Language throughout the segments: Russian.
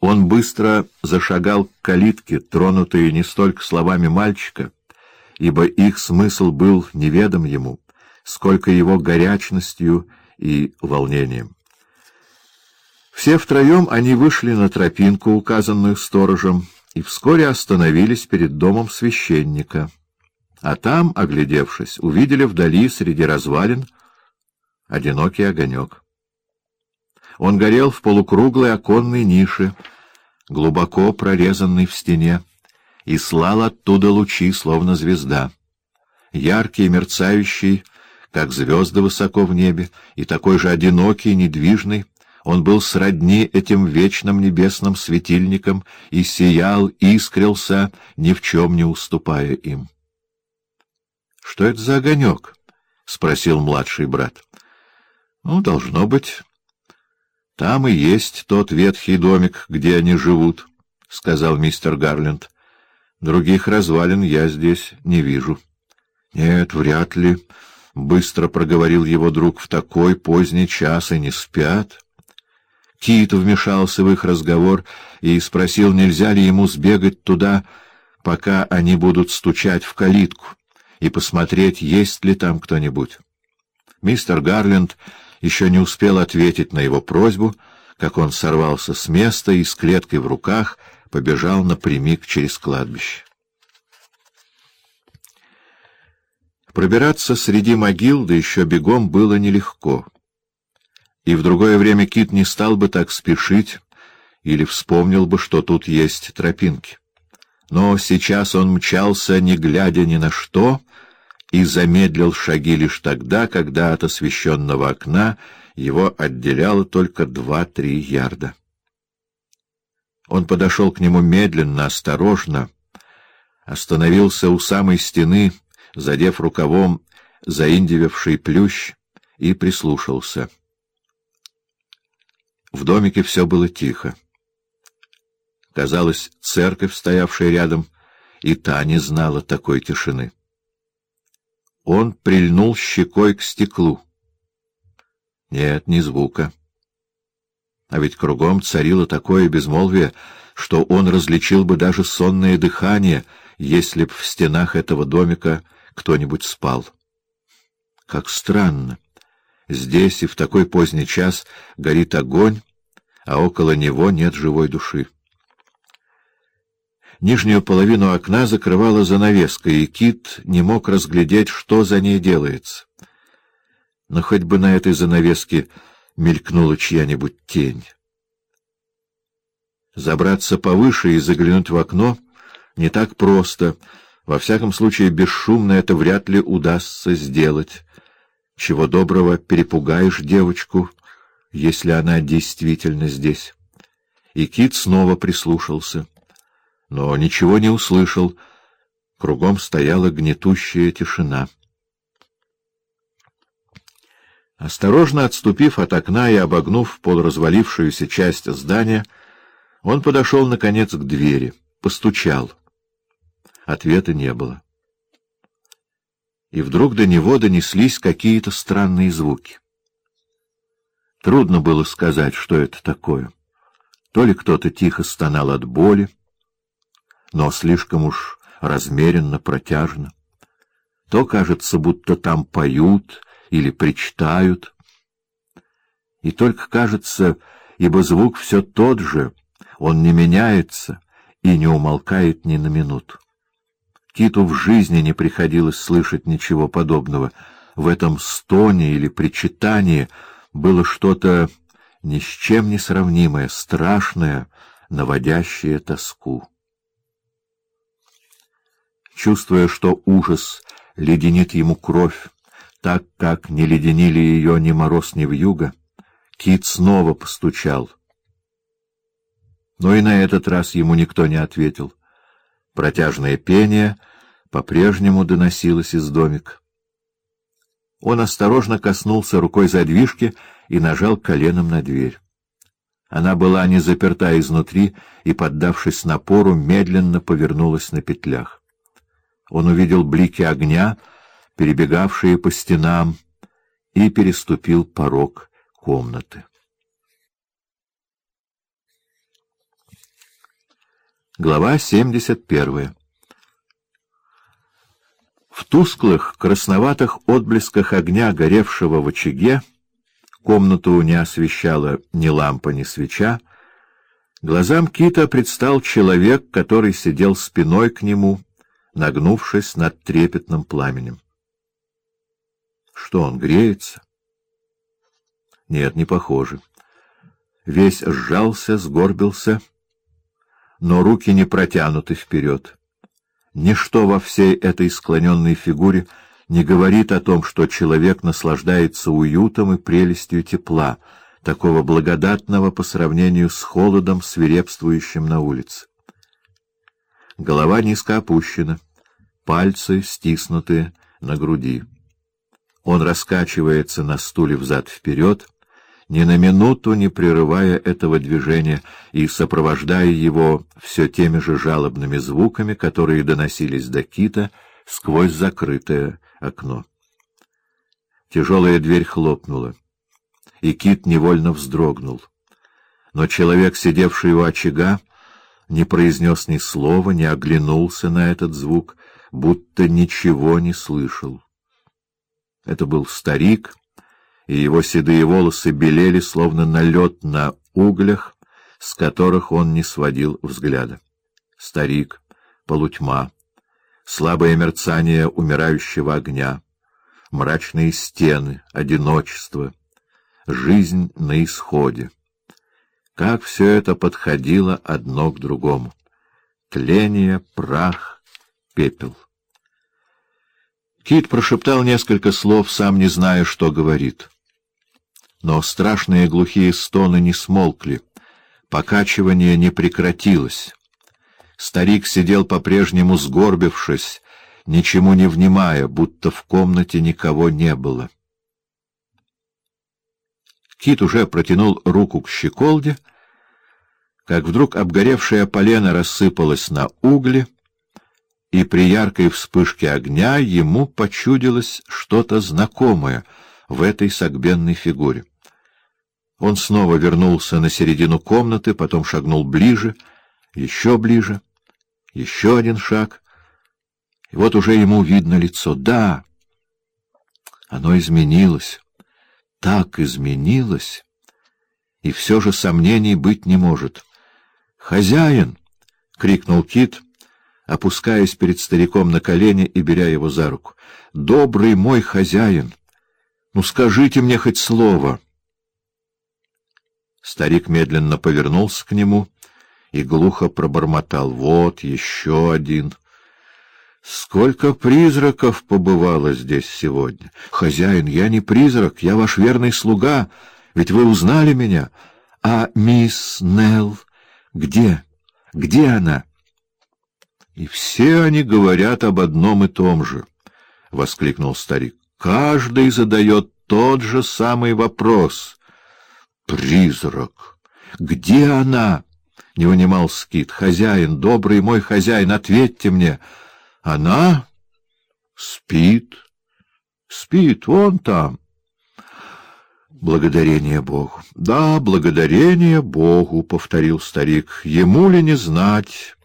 Он быстро зашагал к калитке, тронутые не столько словами мальчика, ибо их смысл был неведом ему, сколько его горячностью и волнением. Все втроем они вышли на тропинку, указанную сторожем, и вскоре остановились перед домом священника. А там, оглядевшись, увидели вдали среди развалин одинокий огонек. Он горел в полукруглой оконной нише, глубоко прорезанной в стене, и слал оттуда лучи, словно звезда. Яркий мерцающий, как звезды высоко в небе, и такой же одинокий, недвижный, он был сродни этим вечным небесным светильникам и сиял, искрился, ни в чем не уступая им. — Что это за огонек? — спросил младший брат. — Ну, должно быть, там и есть тот ветхий домик, где они живут, — сказал мистер Гарленд. — Других развалин я здесь не вижу. — Нет, вряд ли, — быстро проговорил его друг, — в такой поздний час и не спят. Кит вмешался в их разговор и спросил, нельзя ли ему сбегать туда, пока они будут стучать в калитку, и посмотреть, есть ли там кто-нибудь. Мистер Гарленд еще не успел ответить на его просьбу, как он сорвался с места и с клеткой в руках побежал напрямик через кладбище. Пробираться среди могил, да еще бегом, было нелегко. И в другое время Кит не стал бы так спешить или вспомнил бы, что тут есть тропинки. Но сейчас он мчался, не глядя ни на что, и замедлил шаги лишь тогда, когда от освещенного окна его отделяло только два-три ярда. Он подошел к нему медленно, осторожно, остановился у самой стены, задев рукавом заиндевевший плющ, и прислушался. В домике все было тихо. Казалось, церковь, стоявшая рядом, и та не знала такой тишины. Он прильнул щекой к стеклу. Нет, ни звука. А ведь кругом царило такое безмолвие, что он различил бы даже сонное дыхание, если б в стенах этого домика кто-нибудь спал. Как странно! Здесь и в такой поздний час горит огонь, а около него нет живой души. Нижнюю половину окна закрывала занавеска, и Кит не мог разглядеть, что за ней делается. Но хоть бы на этой занавеске мелькнула чья-нибудь тень. Забраться повыше и заглянуть в окно не так просто. Во всяком случае, бесшумно это вряд ли удастся сделать. Чего доброго перепугаешь девочку, если она действительно здесь. И Кит снова прислушался но ничего не услышал. Кругом стояла гнетущая тишина. Осторожно отступив от окна и обогнув полуразвалившуюся часть здания, он подошел, наконец, к двери, постучал. Ответа не было. И вдруг до него донеслись какие-то странные звуки. Трудно было сказать, что это такое. То ли кто-то тихо стонал от боли, но слишком уж размеренно, протяжно. То кажется, будто там поют или причитают. И только кажется, ибо звук все тот же, он не меняется и не умолкает ни на минуту. Киту в жизни не приходилось слышать ничего подобного. В этом стоне или причитании было что-то ни с чем не сравнимое, страшное, наводящее тоску. Чувствуя, что ужас леденит ему кровь, так как не леденили ее ни мороз, ни вьюга, Кит снова постучал. Но и на этот раз ему никто не ответил. Протяжное пение по-прежнему доносилось из домика. Он осторожно коснулся рукой задвижки и нажал коленом на дверь. Она была не заперта изнутри и, поддавшись напору, медленно повернулась на петлях. Он увидел блики огня, перебегавшие по стенам, и переступил порог комнаты. Глава 71. В тусклых, красноватых отблесках огня, горевшего в очаге, комнату не освещала ни лампа, ни свеча, глазам Кита предстал человек, который сидел спиной к нему, нагнувшись над трепетным пламенем. Что он, греется? Нет, не похоже. Весь сжался, сгорбился — но руки не протянуты вперед. Ничто во всей этой склоненной фигуре не говорит о том, что человек наслаждается уютом и прелестью тепла, такого благодатного по сравнению с холодом, свирепствующим на улице. Голова низко опущена, пальцы стиснуты на груди. Он раскачивается на стуле взад-вперед, ни на минуту не прерывая этого движения и сопровождая его все теми же жалобными звуками, которые доносились до кита сквозь закрытое окно. Тяжелая дверь хлопнула, и кит невольно вздрогнул. Но человек, сидевший у очага, не произнес ни слова, не оглянулся на этот звук, будто ничего не слышал. Это был старик, и его седые волосы белели, словно налет на углях, с которых он не сводил взгляда. Старик, полутьма, слабое мерцание умирающего огня, мрачные стены, одиночество, жизнь на исходе. Как все это подходило одно к другому. Тление, прах, пепел. Кит прошептал несколько слов, сам не зная, что говорит но страшные глухие стоны не смолкли, покачивание не прекратилось. Старик сидел по-прежнему сгорбившись, ничему не внимая, будто в комнате никого не было. Кит уже протянул руку к щеколде, как вдруг обгоревшая полена рассыпалась на угли, и при яркой вспышке огня ему почудилось что-то знакомое в этой согбенной фигуре. Он снова вернулся на середину комнаты, потом шагнул ближе, еще ближе, еще один шаг. И вот уже ему видно лицо. Да, оно изменилось, так изменилось, и все же сомнений быть не может. «Хозяин!» — крикнул Кит, опускаясь перед стариком на колени и беря его за руку. «Добрый мой хозяин! Ну скажите мне хоть слово!» Старик медленно повернулся к нему и глухо пробормотал. «Вот еще один!» «Сколько призраков побывало здесь сегодня! Хозяин, я не призрак, я ваш верный слуга, ведь вы узнали меня. А мисс Нелл где? Где она?» «И все они говорят об одном и том же», — воскликнул старик. «Каждый задает тот же самый вопрос». Призрак! Где она? — не унимал Скит. — Хозяин, добрый мой хозяин, ответьте мне. — Она? Спит. Спит, он там. Благодарение Богу. — Да, благодарение Богу, — повторил старик. — Ему ли не знать,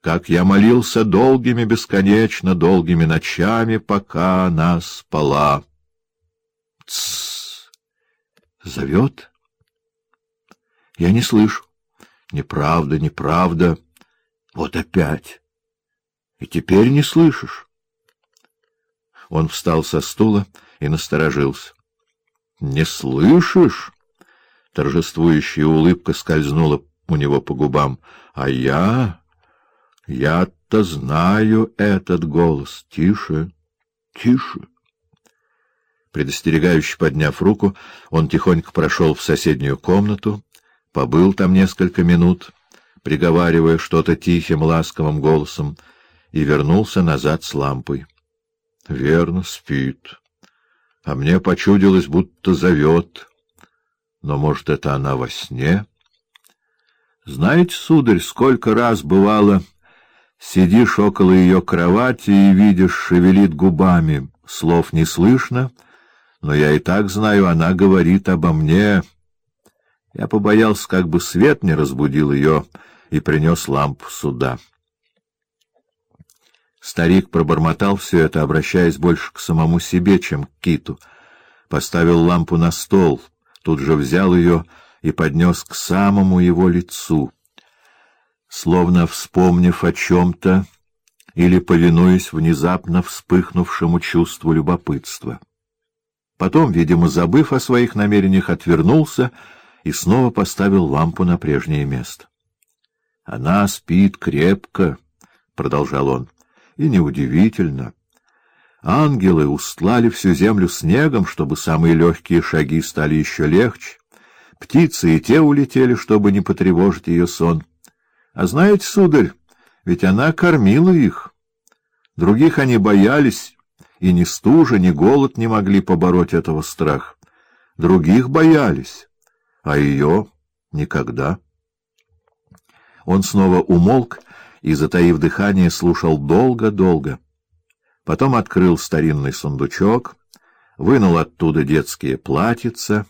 как я молился долгими, бесконечно долгими ночами, пока она спала. — Тссс! Зовет? — я не слышу. Неправда, неправда. Вот опять. И теперь не слышишь. Он встал со стула и насторожился. — Не слышишь? Торжествующая улыбка скользнула у него по губам. — А я... Я-то знаю этот голос. Тише, тише. Предостерегающе подняв руку, он тихонько прошел в соседнюю комнату, побыл там несколько минут, приговаривая что-то тихим, ласковым голосом, и вернулся назад с лампой. Верно, спит. А мне почудилось, будто зовет. Но, может, это она во сне? Знаете, сударь, сколько раз бывало, сидишь около ее кровати и видишь, шевелит губами, слов не слышно, но я и так знаю, она говорит обо мне... Я побоялся, как бы свет не разбудил ее, и принес лампу сюда. Старик пробормотал все это, обращаясь больше к самому себе, чем к киту. Поставил лампу на стол, тут же взял ее и поднес к самому его лицу. Словно вспомнив о чем-то или повинуясь внезапно вспыхнувшему чувству любопытства. Потом, видимо, забыв о своих намерениях, отвернулся и снова поставил лампу на прежнее место. — Она спит крепко, — продолжал он, — и неудивительно. Ангелы устлали всю землю снегом, чтобы самые легкие шаги стали еще легче. Птицы и те улетели, чтобы не потревожить ее сон. А знаете, сударь, ведь она кормила их. Других они боялись, и ни стужа, ни голод не могли побороть этого страха. Других боялись, а ее никогда. Он снова умолк и, затаив дыхание, слушал долго-долго. Потом открыл старинный сундучок, вынул оттуда детские платьица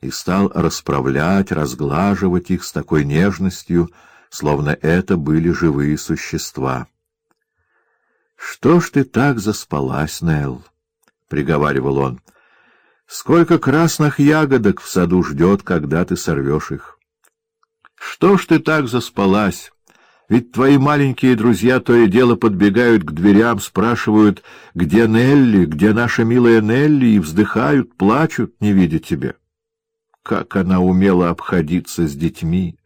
и стал расправлять, разглаживать их с такой нежностью, словно это были живые существа. — Что ж ты так заспалась, Нелл? — приговаривал он. — Сколько красных ягодок в саду ждет, когда ты сорвешь их? Что ж ты так заспалась? Ведь твои маленькие друзья то и дело подбегают к дверям, спрашивают, где Нелли, где наша милая Нелли, и вздыхают, плачут, не видя тебя. Как она умела обходиться с детьми!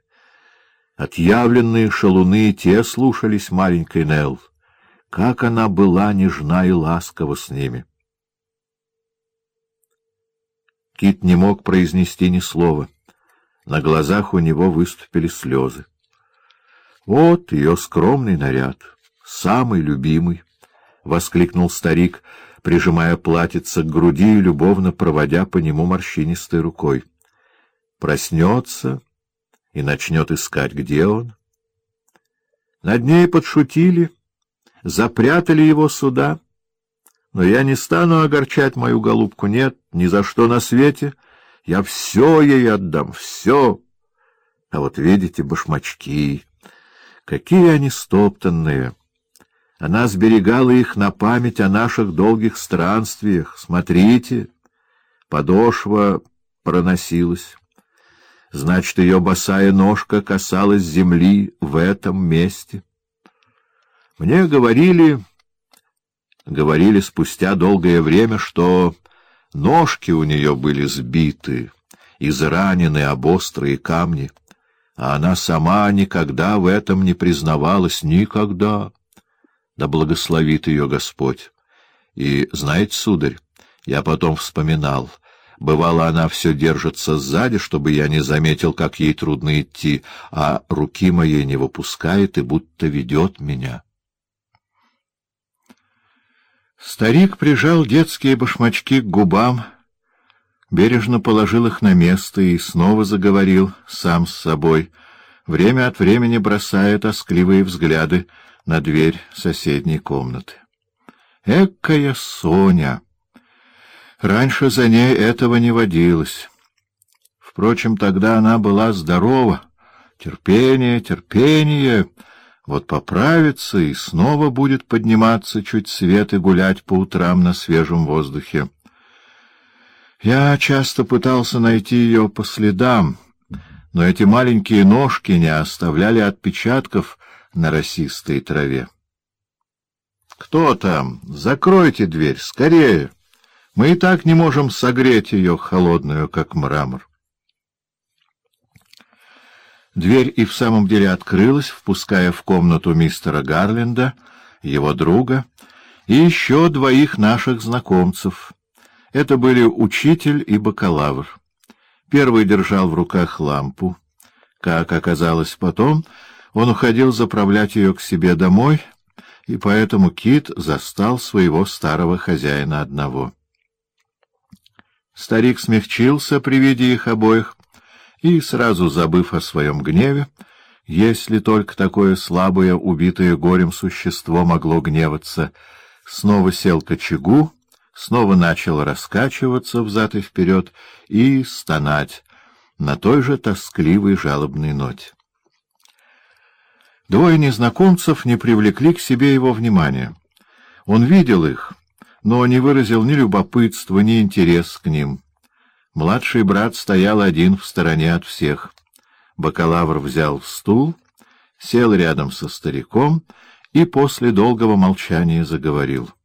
Отъявленные шалуны те слушались маленькой Нелл. Как она была нежна и ласкова с ними! Кит не мог произнести ни слова. На глазах у него выступили слезы. Вот ее скромный наряд, самый любимый, — воскликнул старик, прижимая платьице к груди и любовно проводя по нему морщинистой рукой. Проснется и начнет искать, где он. Над ней подшутили, запрятали его сюда. Но я не стану огорчать мою голубку, нет, ни за что на свете — я все ей отдам, все. А вот видите, башмачки, какие они стоптанные. Она сберегала их на память о наших долгих странствиях. Смотрите, подошва проносилась. Значит, ее босая ножка касалась земли в этом месте. Мне говорили, говорили спустя долгое время, что Ножки у нее были сбиты, изранены об острые камни, а она сама никогда в этом не признавалась, никогда. Да благословит ее Господь. И, знаете, сударь, я потом вспоминал, бывало, она все держится сзади, чтобы я не заметил, как ей трудно идти, а руки моей не выпускает и будто ведет меня. Старик прижал детские башмачки к губам, бережно положил их на место и снова заговорил сам с собой, время от времени бросая тоскливые взгляды на дверь соседней комнаты. Экая Соня! Раньше за ней этого не водилось. Впрочем, тогда она была здорова. Терпение, терпение... Вот поправится и снова будет подниматься чуть свет и гулять по утрам на свежем воздухе. Я часто пытался найти ее по следам, но эти маленькие ножки не оставляли отпечатков на росистой траве. «Кто там? Закройте дверь, скорее! Мы и так не можем согреть ее холодную, как мрамор». Дверь и в самом деле открылась, впуская в комнату мистера Гарленда, его друга, и еще двоих наших знакомцев. Это были учитель и бакалавр. Первый держал в руках лампу. Как оказалось потом, он уходил заправлять ее к себе домой, и поэтому Кит застал своего старого хозяина одного. Старик смягчился при виде их обоих, и, сразу забыв о своем гневе, если только такое слабое, убитое горем существо могло гневаться, снова сел к очагу, снова начал раскачиваться взад и вперед и стонать на той же тоскливой жалобной ноте. Двое незнакомцев не привлекли к себе его внимания. Он видел их, но не выразил ни любопытства, ни интерес к ним. Младший брат стоял один в стороне от всех. Бакалавр взял стул, сел рядом со стариком и после долгого молчания заговорил —